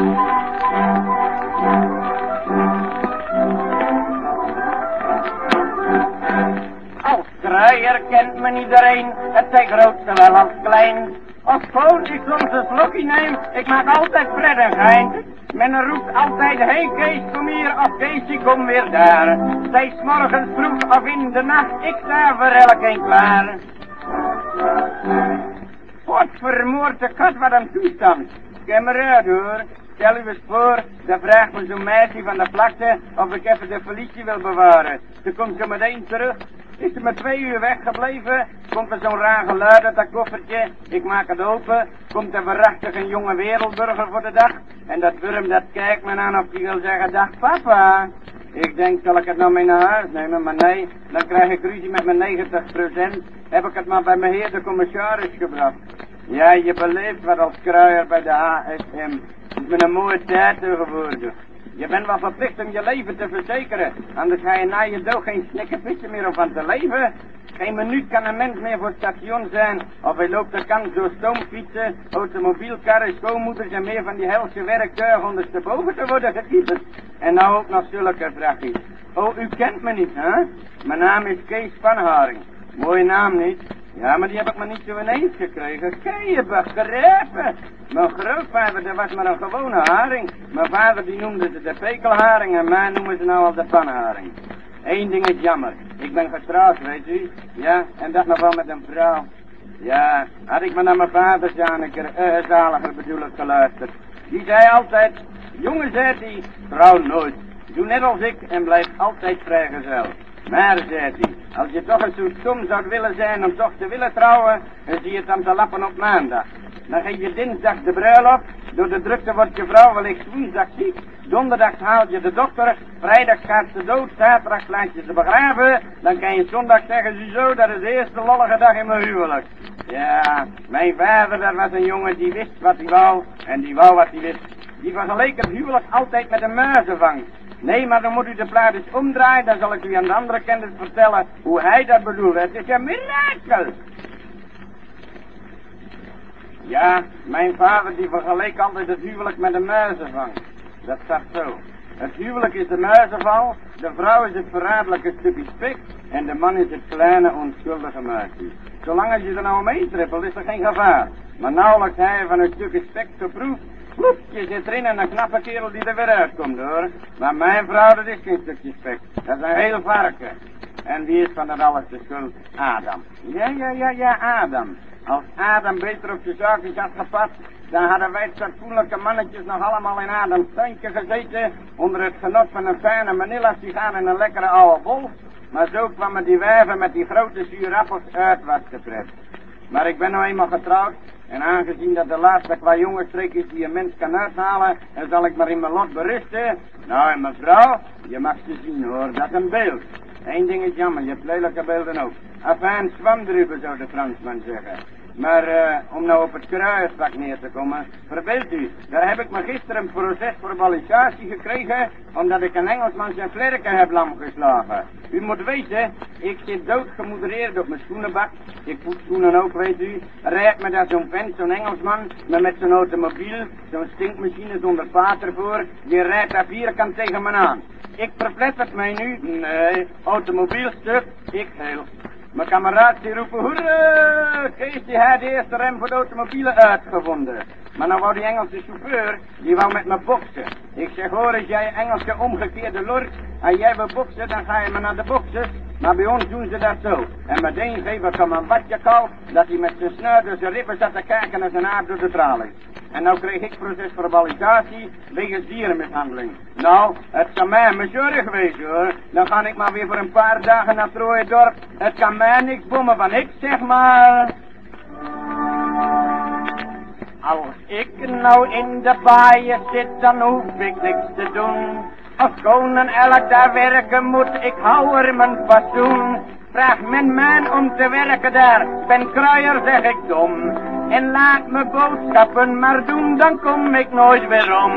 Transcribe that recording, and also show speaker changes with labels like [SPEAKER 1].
[SPEAKER 1] Als kruier kent men iedereen, het zij groot zowel als klein. Als schoon ik soms een slokje neem, ik maak altijd pret en gein. Men roept altijd, hey Kees, kom hier, of Keesje, kom weer daar. Zij morgens vroeg of in de nacht, ik sta voor elkeen klaar. Wat vermoord de kat wat een toestand. Uit hoor. Stel u eens voor, dan vraagt me zo'n meisje van de vlakte of ik even de politie wil bewaren. Ze komt zo meteen terug. Is ze maar twee uur weggebleven, komt er zo'n raar geluid uit dat koffertje. Ik maak het open, komt er waarachtig een jonge wereldburger voor de dag. En dat wurm dat kijkt me aan of die wil zeggen, dag papa. Ik denk, zal ik het nou mee naar huis nemen? Maar nee, dan krijg ik ruzie met mijn 90% Heb ik het maar bij mijn heer de commissaris gebracht. Ja, je beleeft wat als kruier bij de ASM. Het is een mooie tijd geworden. Je bent wel verplicht om je leven te verzekeren. Anders ga je na je dood geen snikkervissen meer om van te leven. Geen minuut kan een mens meer voor het station zijn. Of hij loopt de kans door stoomfietsen, automobielkarren, schoonmoeders en meer van die helse werktuigen ondersteboven te worden gekieperd. En nou ook nog zulke vraagjes. Oh, u kent me niet, hè? Mijn naam is Kees Haring. Mooie naam niet. Ja, maar die heb ik maar niet zo ineens gekregen. Ken je begrepen? Mijn grootvader, dat was maar een gewone haring. Mijn vader die noemde ze de pekelharing en mij noemen ze nou al de panharing. Eén ding is jammer. Ik ben getrouwd, weet u. Ja, en dat nog wel met een vrouw. Ja, had ik maar naar mijn vader, Janeke, uh, zaliger bedoel ik, geluisterd. Die zei altijd, jongen, zei hij, trouw nooit. Doe net als ik en blijf altijd vrijgezel. Maar, zei hij, als je toch eens zo stom zou willen zijn om toch te willen trouwen, dan zie je het dan te lappen op maandag. Dan geef je dinsdag de bruiloft, door de drukte wordt je vrouw wellicht woensdag ziek, donderdag haalt je de dokter, vrijdag gaat ze dood, zaterdag laat je ze begraven, dan kan je zondag zeggen, ziezo, dat is de eerste lollige dag in mijn huwelijk. Ja, mijn vader, dat was een jongen die wist wat hij wou, en die wou wat hij wist. Die vergeleek het huwelijk altijd met een muizenvang. Nee, maar dan moet u de plaat eens omdraaien. Dan zal ik u aan de andere kennis vertellen hoe hij dat bedoelde. Het is een mirakel. Ja, mijn vader die vergeleek altijd het huwelijk met een muizenvang. Dat staat zo. Het huwelijk is de muizenval, de vrouw is het verraderlijke stukje spik en de man is het kleine onschuldige muisje. Zolang als je er nou mee trippelt is er geen gevaar. Maar nauwelijks hij van een stukje spek geproefd je zit erin en een knappe kerel die er weer uitkomt hoor. Maar mijn vrouw, dat is geen stukje spek. Dat is een heel varken. En wie is van dat alles de schuld? Adam. Ja, ja, ja, ja, Adam. Als Adam beter op je zaakjes had gepast, dan hadden wij fatsoenlijke mannetjes nog allemaal in Adams tuintje gezeten, onder het genot van een fijne manila sigaar en een lekkere oude bol. Maar zo kwamen die wijven met die grote zuurappels uit wat te Maar ik ben nou eenmaal getrouwd en aangezien dat de laatste qua jongenstreek is die een mens kan uithalen, dan zal ik maar in mijn lot berusten. Nou, en mevrouw, je mag ze zien hoor, dat een beeld. Eén ding is jammer, je hebt beelden ook. Afijn, zwam erover, zou de Fransman zeggen. Maar uh, om nou op het kruisvak neer te komen, verbeeld u, daar heb ik me gisteren een proces voor validatie gekregen, omdat ik een Engelsman zijn vlerken heb lamgeslagen. U moet weten, ik zit doodgemoedereerd op mijn schoenenbak, ik voet schoenen ook, weet u, rijdt me daar zo'n vent, zo'n Engelsman, maar met zo'n automobiel, zo'n stinkmachine zonder pater voor, die rijdt daar vierkant tegen me aan. Ik verplettert mij nu, nee, automobielstuk, ik heel. Mijn kameraad die roepen, hoera, Kees die had de eerste rem voor de automobielen uitgevonden. Maar nou wou die Engelse chauffeur, die wou met me boksen. Ik zeg, hoor, als jij Engelse omgekeerde lord, en jij wil boksen, dan ga je maar naar de boksen. Maar bij ons doen ze dat zo. En meteen geven ik hem een watje kou, dat hij met zijn snuit zijn ribben zat te kijken naar zijn aard door de tralies. En nou kreeg ik proces voor validatie wegens dierenmishandeling. Nou, het kan mij mijn geweest hoor. Dan ga ik maar weer voor een paar dagen naar Trooijdorp. Het kan mij niks bommen van ik zeg maar... Als ik nou in de baaien zit, dan hoef ik niks te doen. Als konen elk daar werken moet, ik hou er mijn fatsoen. Vraag men mij om te werken daar, ben kruier zeg ik dom. En laat me boodschappen maar doen, dan kom ik nooit weer om.